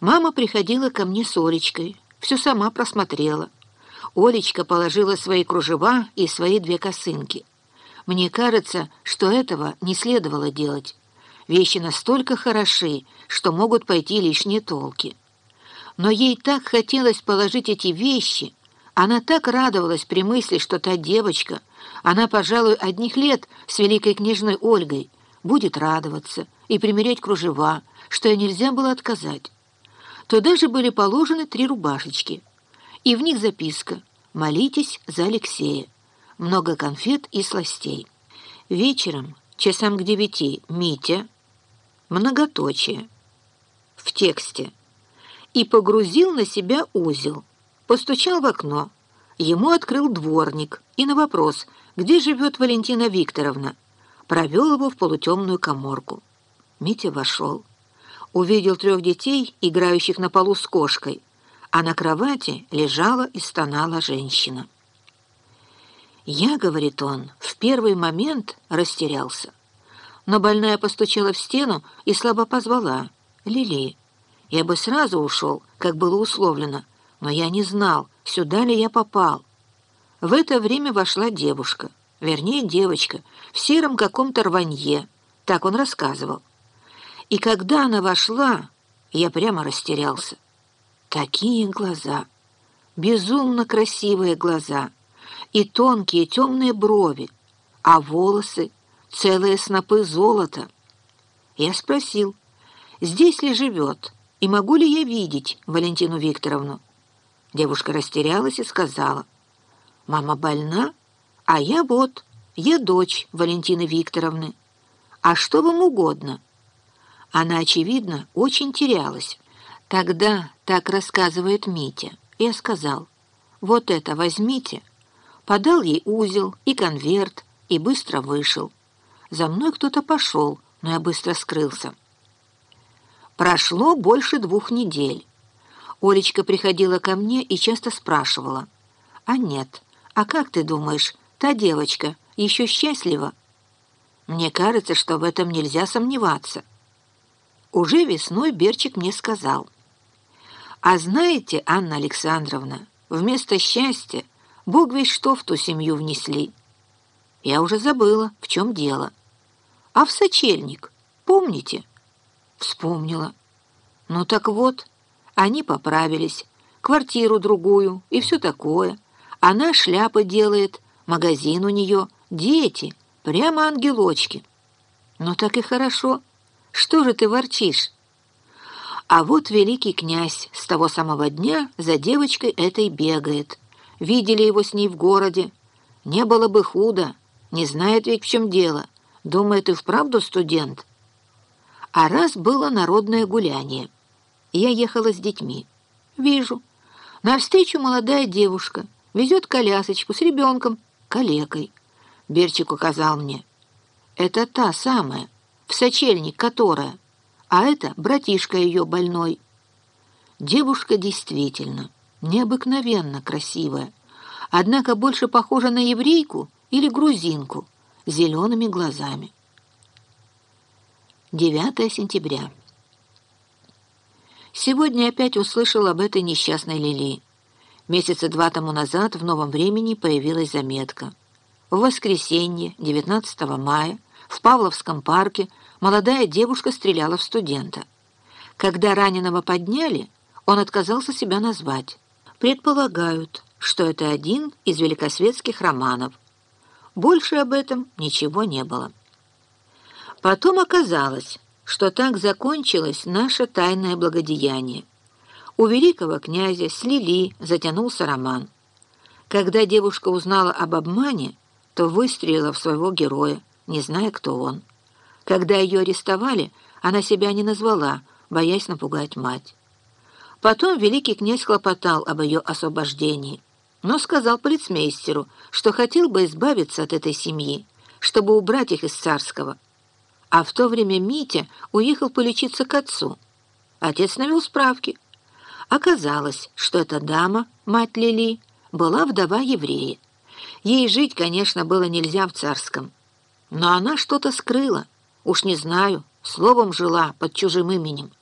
Мама приходила ко мне с Олечкой, все сама просмотрела. Олечка положила свои кружева и свои две косынки. Мне кажется, что этого не следовало делать. Вещи настолько хороши, что могут пойти лишние толки. Но ей так хотелось положить эти вещи. Она так радовалась при мысли, что та девочка, она, пожалуй, одних лет с великой княжной Ольгой, будет радоваться и примерять кружева, что ей нельзя было отказать. Туда же были положены три рубашечки, и в них записка «Молитесь за Алексея». Много конфет и сластей. Вечером, часам к девяти, Митя, многоточие, в тексте, и погрузил на себя узел. Постучал в окно. Ему открыл дворник и на вопрос, где живет Валентина Викторовна, провел его в полутемную коморку. Митя вошел увидел трех детей, играющих на полу с кошкой, а на кровати лежала и стонала женщина. «Я, — говорит он, — в первый момент растерялся, но больная постучала в стену и слабо позвала «Лили». Я бы сразу ушел, как было условлено, но я не знал, сюда ли я попал. В это время вошла девушка, вернее, девочка, в сером каком-то рванье, так он рассказывал. И когда она вошла, я прямо растерялся. Такие глаза, безумно красивые глаза, и тонкие темные брови, а волосы — целые снопы золота. Я спросил, здесь ли живет, и могу ли я видеть Валентину Викторовну. Девушка растерялась и сказала, «Мама больна, а я вот, я дочь Валентины Викторовны. А что вам угодно?» Она, очевидно, очень терялась. Тогда, так рассказывает Митя, я сказал, «Вот это возьмите». Подал ей узел и конверт и быстро вышел. За мной кто-то пошел, но я быстро скрылся. Прошло больше двух недель. Олечка приходила ко мне и часто спрашивала, «А нет, а как ты думаешь, та девочка еще счастлива?» Мне кажется, что в этом нельзя сомневаться. Уже весной Берчик мне сказал. «А знаете, Анна Александровна, вместо счастья Бог весь что в ту семью внесли. Я уже забыла, в чем дело. А в сочельник, помните?» Вспомнила. «Ну так вот, они поправились, квартиру другую и все такое. Она шляпы делает, магазин у нее, дети, прямо ангелочки. Ну так и хорошо». Что же ты ворчишь? А вот великий князь с того самого дня за девочкой этой бегает. Видели его с ней в городе. Не было бы худо. Не знает ведь в чем дело. Думает, и вправду студент. А раз было народное гуляние. Я ехала с детьми. Вижу. Навстречу молодая девушка. Везет колясочку с ребенком, калекой. Берчик указал мне. Это та самая сочельник которая, а это братишка ее больной. Девушка действительно необыкновенно красивая, однако больше похожа на еврейку или грузинку зелеными глазами. 9 сентября. Сегодня опять услышал об этой несчастной Лили. Месяца два тому назад в «Новом времени» появилась заметка. В воскресенье, 19 мая, в Павловском парке молодая девушка стреляла в студента. Когда раненого подняли, он отказался себя назвать. Предполагают, что это один из великосветских романов. Больше об этом ничего не было. Потом оказалось, что так закончилось наше тайное благодеяние. У великого князя с Лили затянулся роман. Когда девушка узнала об обмане, то выстрелила в своего героя, не зная, кто он. Когда ее арестовали, она себя не назвала, боясь напугать мать. Потом великий князь хлопотал об ее освобождении, но сказал полицмейстеру, что хотел бы избавиться от этой семьи, чтобы убрать их из царского. А в то время Митя уехал полечиться к отцу. Отец навел справки. Оказалось, что эта дама, мать Лили, была вдова еврея. Ей жить, конечно, было нельзя в царском. Но она что-то скрыла. Уж не знаю, словом жила под чужим именем.